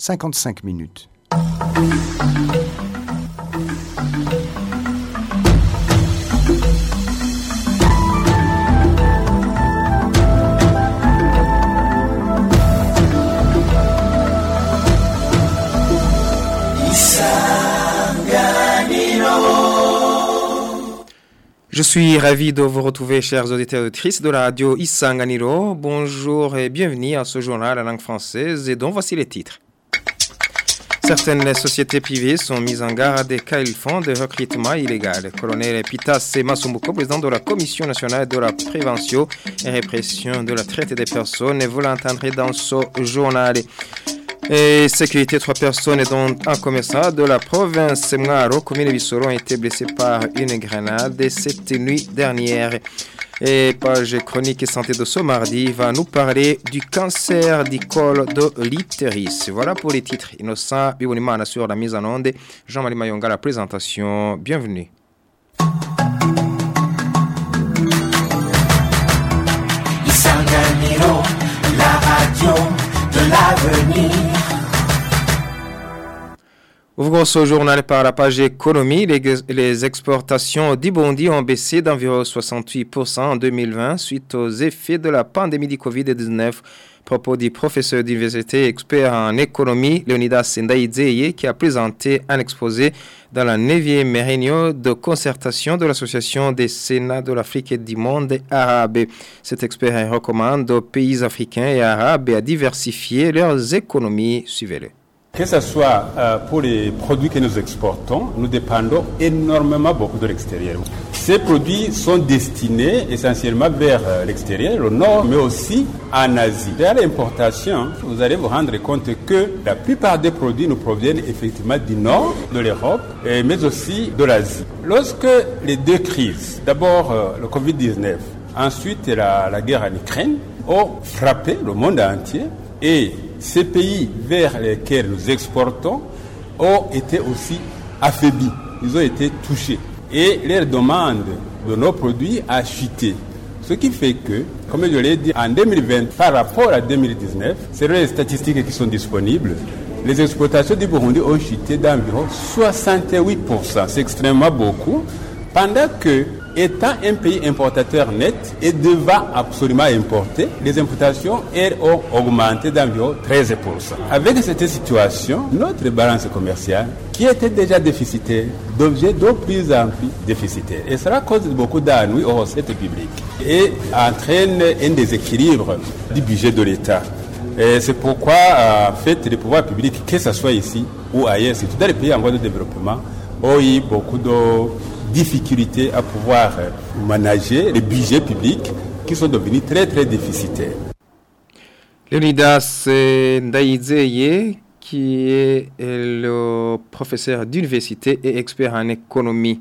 Il est midi 55 minutes. Je suis ravi de vous retrouver, chers auditeurs et auditrices de la radio Issanganiro. Bonjour et bienvenue à ce journal à langue française et dont voici les titres. Certaines sociétés privées sont mises en garde des cas ils font de recrutement illégal. Le colonel Pitas Masumbuko, président de la Commission nationale de la prévention et répression de la traite des personnes, vous l'entendrez dans ce journal. Et sécurité, trois personnes dont un commerçant de la province Mwaro, commune Bissoro, ont été blessés par une grenade cette nuit dernière. Et page chronique et santé de ce mardi va nous parler du cancer du col de l'utérus. Voilà pour les titres. Innocent Bibonimana sur la mise en onde. Jean-Marie Mayonga la présentation. Bienvenue. Ouvrons ce journal par la page économie. Les, les exportations d'Ibondi ont baissé d'environ 68% en 2020 suite aux effets de la pandémie du Covid-19. Propos du professeur d'université expert en économie, Leonidas Sendaïdzeye, qui a présenté un exposé dans la 9e réunion de concertation de l'Association des Sénats de l'Afrique et du monde arabe. Cet expert recommande aux pays africains et arabes à diversifier leurs économies. Suivez-le. Que ce soit euh, pour les produits que nous exportons, nous dépendons énormément beaucoup de l'extérieur. Ces produits sont destinés essentiellement vers euh, l'extérieur, le nord, mais aussi en Asie. Derrière l'importation, vous allez vous rendre compte que la plupart des produits nous proviennent effectivement du nord de l'Europe, mais aussi de l'Asie. Lorsque les deux crises, d'abord euh, le Covid-19, ensuite la, la guerre en Ukraine, ont frappé le monde entier, et ces pays vers lesquels nous exportons ont été aussi affaiblis. Ils ont été touchés. Et leur demande de nos produits a chuté. Ce qui fait que, comme je l'ai dit, en 2020, par rapport à 2019, c'est les statistiques qui sont disponibles, les exportations du Burundi ont chuté d'environ 68%. C'est extrêmement beaucoup. Pendant que, étant un pays importateur net et devant absolument importer, les importations, elles, ont augmenté d'environ 13%. Avec cette situation, notre balance commerciale, qui était déjà déficitaire, devient de plus en plus déficitaire. Et cela cause beaucoup d'ennuis aux recettes publiques et entraîne un déséquilibre du budget de l'État. Et c'est pourquoi, en fait, les pouvoirs publics, que ce soit ici ou ailleurs, surtout dans les pays en voie de développement, ont eu beaucoup de difficultés à pouvoir euh, manager les budgets publics qui sont devenus très très déficitaires. Leonidas Ndaïdzeye, qui est euh, le professeur d'université et expert en économie.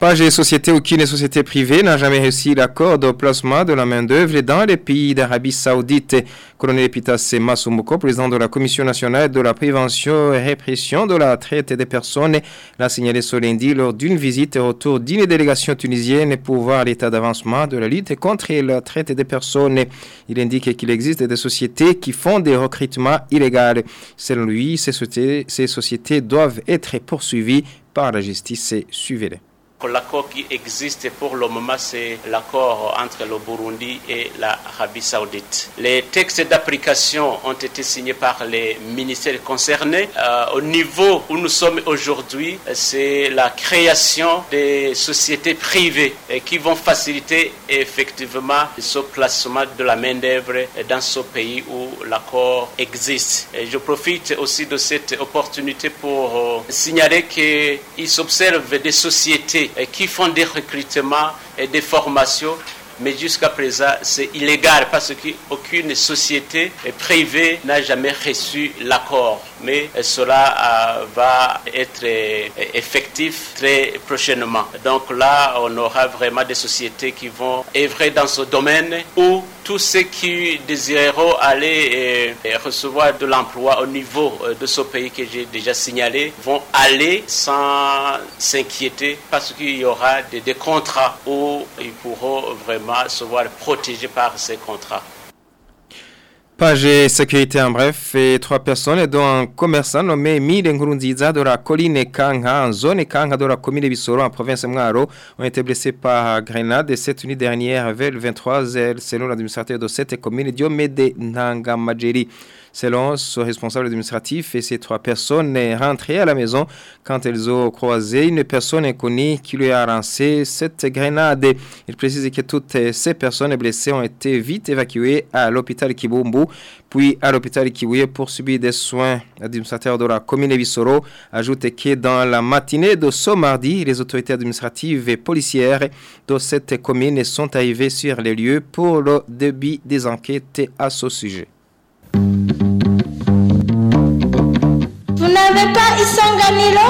Page et société, aucune société privée n'a jamais réussi l'accord de placement de la main-d'œuvre dans les pays d'Arabie Saoudite. Colonel Pitas Masumbuko, président de la Commission nationale de la prévention et répression de la traite des personnes, l'a signalé ce lundi lors d'une visite au retour d'une délégation tunisienne pour voir l'état d'avancement de la lutte contre la traite des personnes. Il indique qu'il existe des sociétés qui font des recrutements illégaux. Selon lui, ces sociétés, ces sociétés doivent être poursuivies par la justice. Suivez-les. L'accord qui existe pour le moment, c'est l'accord entre le Burundi et l'Arabie saoudite. Les textes d'application ont été signés par les ministères concernés. Euh, au niveau où nous sommes aujourd'hui, c'est la création des sociétés privées euh, qui vont faciliter effectivement ce placement de la main-d'œuvre dans ce pays où l'accord existe. Je profite aussi de cette opportunité pour euh, signaler qu'il s'observe des sociétés euh, qui font des recrutements et des formations mais jusqu'à présent, c'est illégal parce qu'aucune société privée n'a jamais reçu l'accord. Mais cela euh, va être euh, effectif très prochainement. Donc là, on aura vraiment des sociétés qui vont œuvrer dans ce domaine où tous ceux qui désireront aller euh, recevoir de l'emploi au niveau euh, de ce pays que j'ai déjà signalé vont aller sans s'inquiéter parce qu'il y aura des, des contrats où ils pourront vraiment se voir protégés par ces contrats. Page sécurité en bref, et trois personnes dont un commerçant nommé Mile Nkurunziza de la colline Kanka, en zone Kanka de la commune de Bissoro en province Mwaro, ont été blessés par grenade cette nuit dernière vers le 23 h selon l'administrateur de cette commune Diomede Nangamajeri. Selon ce responsable administratif, et ces trois personnes sont rentrées à la maison quand elles ont croisé une personne inconnue qui lui a lancé cette grenade. Il précise que toutes ces personnes blessées ont été vite évacuées à l'hôpital Kibumbu, puis à l'hôpital Kibuye pour subir des soins. L'administrateur de la commune Bissoro ajoute que dans la matinée de ce mardi, les autorités administratives et policières de cette commune sont arrivées sur les lieux pour le début des enquêtes à ce sujet. N'avez pas Isanganilo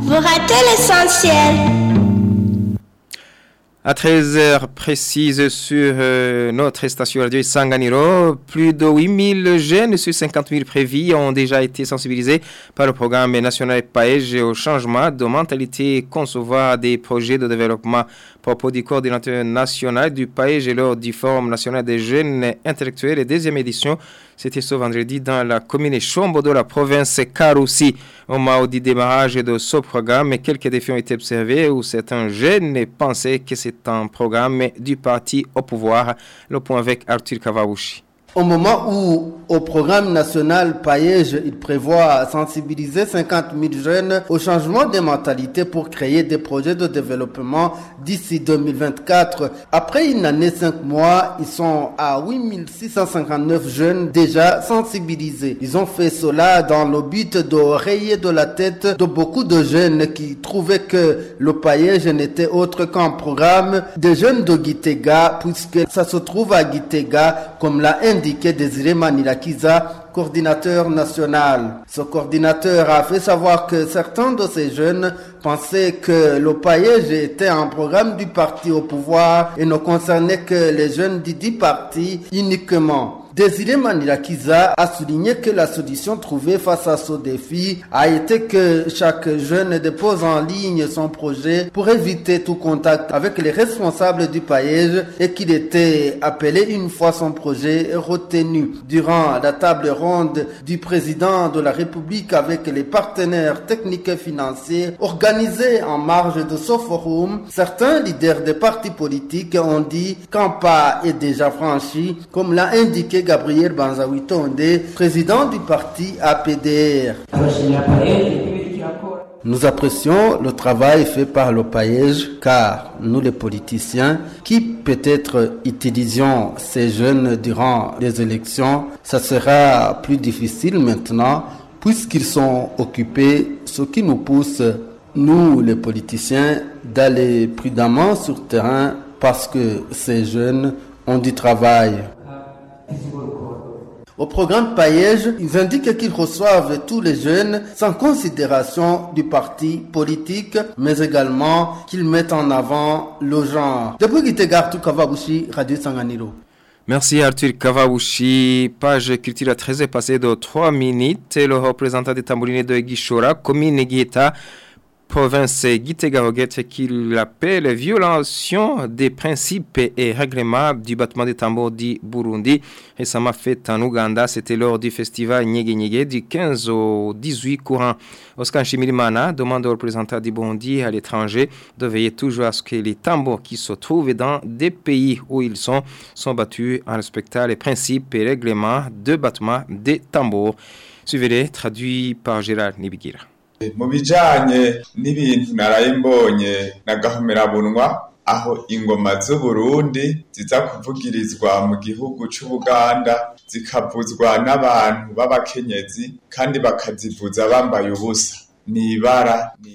Vous ratez l'essentiel. À 13h précise sur euh, notre station radio Sanganiro, plus de 8000 jeunes sur 50 000 prévis ont déjà été sensibilisés par le programme national PAEJ au changement de mentalité, concevoir des projets de développement propos du coordinateur national du PAEJ lors du Forum national des jeunes intellectuels et deuxième édition. C'était ce vendredi dans la commune Chombo de la province Karoussi. Au moment du démarrage de ce programme, quelques défis ont été observés où certains jeunes pensaient que c'est un programme du parti au pouvoir. Le point avec Arthur Kavaouchi. Au moment où, au programme national Paège, il prévoit sensibiliser 50 000 jeunes au changement de mentalité pour créer des projets de développement d'ici 2024. Après une année, cinq mois, ils sont à 8 659 jeunes déjà sensibilisés. Ils ont fait cela dans le but de rayer de la tête de beaucoup de jeunes qui trouvaient que le Paège n'était autre qu'un programme des jeunes de Gitega, puisque ça se trouve à Gitega, comme l'a indiqué Désiré Manilakiza, coordinateur national. Ce coordinateur a fait savoir que certains de ces jeunes pensaient que le paillage était un programme du parti au pouvoir et ne concernait que les jeunes du dit parti uniquement. Désiré Manilakiza a souligné que la solution trouvée face à ce défi a été que chaque jeune dépose en ligne son projet pour éviter tout contact avec les responsables du paillage et qu'il était appelé une fois son projet retenu. Durant la table ronde du président de la République avec les partenaires techniques et financiers organisée en marge de ce forum, certains leaders des partis politiques ont dit qu'un pas est déjà franchi, comme l'a indiqué Gabriel Banzawitonde, président du parti APDR. Nous apprécions le travail fait par le paillage car nous les politiciens qui peut-être utilisons ces jeunes durant les élections, ça sera plus difficile maintenant puisqu'ils sont occupés, ce qui nous pousse, nous les politiciens, d'aller prudemment sur terrain parce que ces jeunes ont du travail. Au programme Paillège, ils indiquent qu'ils reçoivent tous les jeunes sans considération du parti politique, mais également qu'ils mettent en avant le genre. Depuis Gitegartu Kavabushi, Radio Sanganiro. Merci Arthur Kavaouchi. Page culture très passée de 3 minutes. Le représentant des tambourines de Guichora, commune Guieta, province Gitega Hoguet, qu'il appelle violation des principes et règlements du bâtiment des tambours du Burundi. Récemment fait en Ouganda, c'était lors du festival Nyege Nyege du 15 au 18 courant. Oscar Chimilimana demande aux représentants du Burundi à l'étranger de veiller toujours à ce que les tambours qui se trouvent dans des pays où ils sont sont battus en respectant les principes et règlements de bâtiment des tambours. Suivez-les, traduit par Gérard Nibigira. Mu bijanye n'ibintu naraye mbonye na aho ingoma z'uburundi ziza kuvugirizwa mu gihugu c'ubuganda zikavuzwa n'abantu b'abakenyezi kandi bakazivuza bambaye ubusa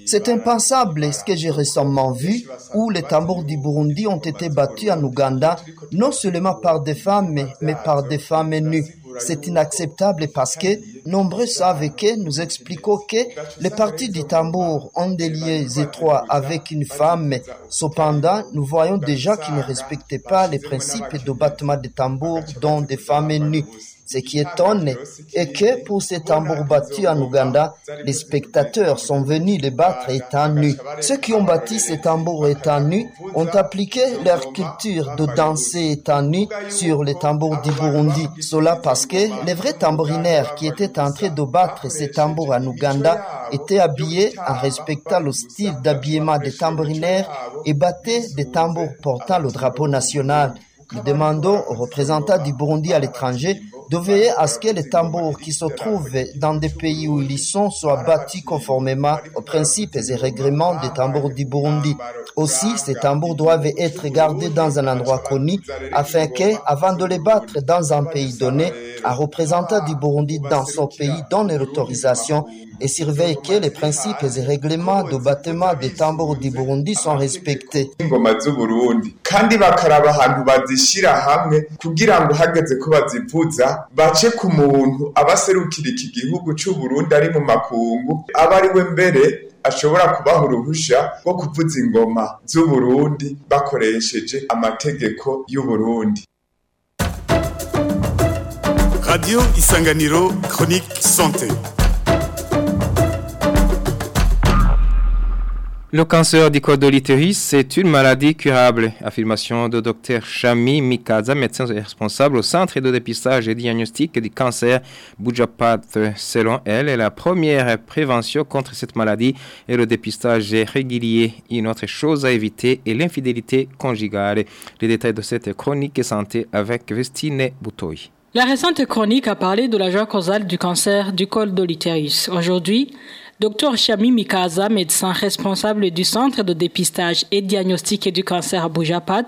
C'est impensable ce que j'ai récemment vu, où les tambours du Burundi ont été battus en Ouganda, non seulement par des femmes, mais par des femmes nues. C'est inacceptable parce que nombreux savent que nous expliquons que les parties du tambour ont des liens étroits avec une femme. Cependant, nous voyons déjà qu'ils ne respectaient pas les principes de battement de tambour dont des femmes nues. Ce qui étonne est que pour ces tambours battus en Ouganda, les spectateurs sont venus les battre étant nus. Ceux qui ont bâti ces tambours étant nus ont appliqué leur culture de danser étant nus sur les tambours du Burundi. Cela parce que les vrais tambourinaires qui étaient en train de battre ces tambours en Ouganda étaient habillés en respectant le style d'habillement des tambourinaires et battaient des tambours portant le drapeau national. Nous demandons aux représentants du Burundi à l'étranger de veiller à ce que les tambours qui se trouvent dans des pays où ils sont soient bâtis conformément aux principes et règlements des tambours du Burundi. Aussi, ces tambours doivent être gardés dans un endroit connu afin que, avant de les battre dans un pays donné, un représentant du Burundi dans son pays donne l'autorisation et surveille que les principes et règlements de battement des tambours du Burundi sont respectés. Bace ku muntu abaserukira iki gihugu c'uburundi ari mu makungu aba ari we mbere ashobora kubaha uruhusha rwo kuvuza ingoma z'uburundi bakoresheje amategeko y'uburundi Radio Isanganiro Chronique Santé. Le cancer du col de l'utérus, c'est une maladie curable. Affirmation de Dr Chami Mikaza, médecin responsable au centre de dépistage et diagnostic du cancer Bujapat. Selon elle, la première prévention contre cette maladie est le dépistage régulier. Une autre chose à éviter est l'infidélité conjugale. Les détails de cette chronique santé avec Vestine Boutoy. La récente chronique a parlé de la joie causale du cancer du col de l'utérus. Aujourd'hui, Dr Chami Mikaza, médecin responsable du centre de dépistage et diagnostic du cancer à Boujapat,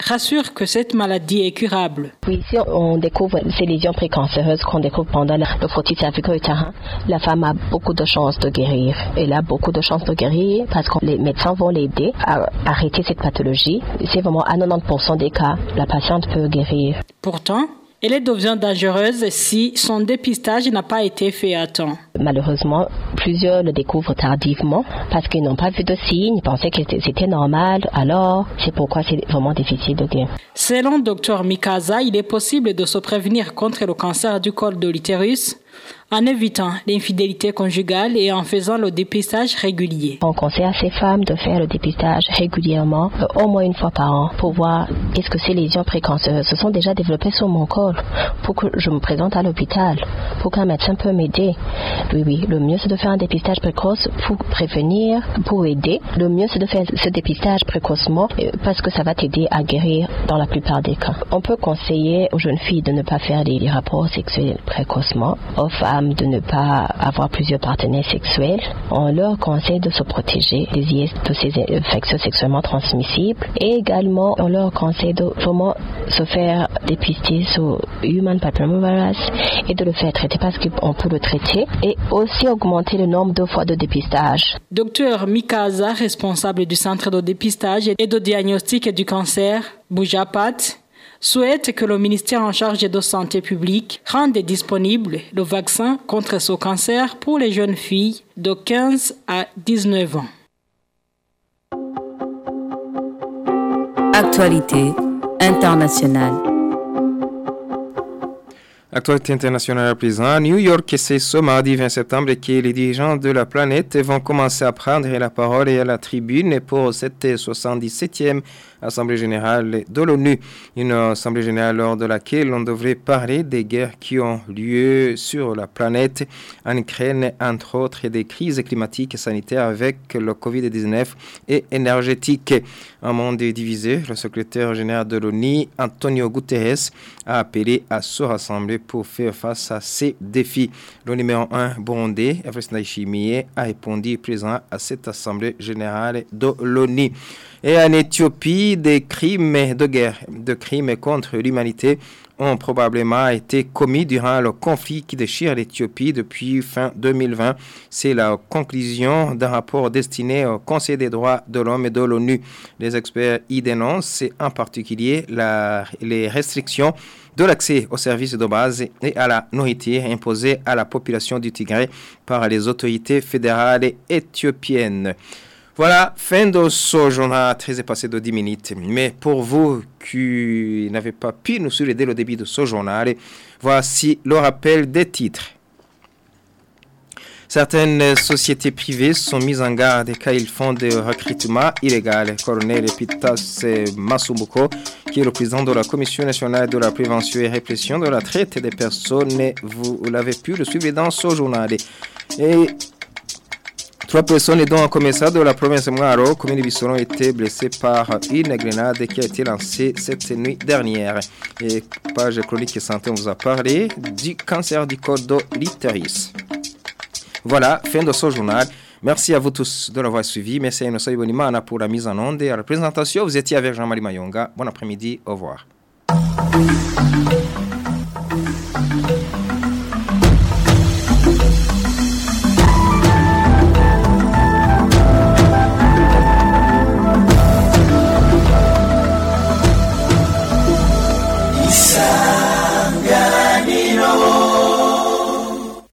rassure que cette maladie est curable. Oui, si on découvre ces lésions précancéreuses qu'on découvre pendant le frottis cervico-utérin, la femme a beaucoup de chances de guérir. Elle a beaucoup de chances de guérir parce que les médecins vont l'aider à arrêter cette pathologie. C'est vraiment à 90% des cas, la patiente peut guérir. Pourtant, elle est devenue dangereuse si son dépistage n'a pas été fait à temps. Malheureusement, plusieurs le découvrent tardivement parce qu'ils n'ont pas vu de signes, ils pensaient que c'était normal. Alors, c'est pourquoi c'est vraiment difficile de guérir. Selon Dr Mikaza, il est possible de se prévenir contre le cancer du col de l'utérus en évitant l'infidélité conjugale et en faisant le dépistage régulier. On conseille à ces femmes de faire le dépistage régulièrement, euh, au moins une fois par an, pour voir est-ce que ces lésions précancéreuses se sont déjà développées sur mon col, pour que je me présente à l'hôpital, pour qu'un médecin peut m'aider. Oui, oui, le mieux c'est de faire un dépistage précoce pour prévenir, pour aider. Le mieux c'est de faire ce dépistage précocement euh, parce que ça va t'aider à guérir dans la plupart des cas. On peut conseiller aux jeunes filles de ne pas faire des rapports sexuels précocement, aux femmes de ne pas avoir plusieurs partenaires sexuels. On leur conseille de se protéger des IS, de ces infections sexuellement transmissibles. Et également, on leur conseille de vraiment se faire dépister sur Human Papillomavirus et de le faire traiter parce qu'on peut le traiter. Et aussi augmenter le nombre de fois de dépistage. Docteur Mikaza, responsable du centre de dépistage et de diagnostic du cancer, Boujapat, souhaite que le ministère en charge de santé publique rende disponible le vaccin contre ce cancer pour les jeunes filles de 15 à 19 ans. Actualité internationale. Actualité internationale à présent. New York, c'est ce mardi 20 septembre que les dirigeants de la planète vont commencer à prendre la parole et à la tribune pour cette 77e Assemblée générale de l'ONU. Une assemblée générale lors de laquelle on devrait parler des guerres qui ont lieu sur la planète en Ukraine, entre autres, et des crises climatiques et sanitaires avec le Covid-19 et énergétique. Un monde divisé, le secrétaire général de l'ONU, Antonio Guterres, a appelé à se rassembler pour faire face à ces défis. Le numéro 1 burundais, Everest Ndayishimiye, a répondu présent à cette assemblée générale de l'ONU. Et en Éthiopie, des crimes de guerre, de crimes contre l'humanité ont probablement été commis durant le conflit qui déchire l'Éthiopie depuis fin 2020. C'est la conclusion d'un rapport destiné au Conseil des droits de l'homme et de l'ONU. Les experts y dénoncent en particulier les restrictions de l'accès aux services de base et à la nourriture imposées à la population du Tigré par les autorités fédérales éthiopiennes. Voilà, fin de ce journal très passé de 10 minutes. Mais pour vous qui n'avez pas pu nous suivre dès le début de ce journal, voici le rappel des titres. Certaines sociétés privées sont mises en garde car ils font des recrutements illégaux. Colonel Pitas Masumbuko, qui est le président de la Commission nationale de la prévention et répression de la traite des personnes, vous l'avez pu le suivre dans ce journal. Et Trois personnes dont un commissaire de la province de Mwaro, commune de ont été blessées par une grenade qui a été lancée cette nuit dernière. Et page chronique santé, on vous a parlé du cancer du l'utérus. Voilà, fin de ce journal. Merci à vous tous de l'avoir suivi. Merci à Innocent Ibonimana pour la mise en onde et la présentation. Vous étiez avec Jean-Marie Mayonga. Bon après-midi. Au revoir.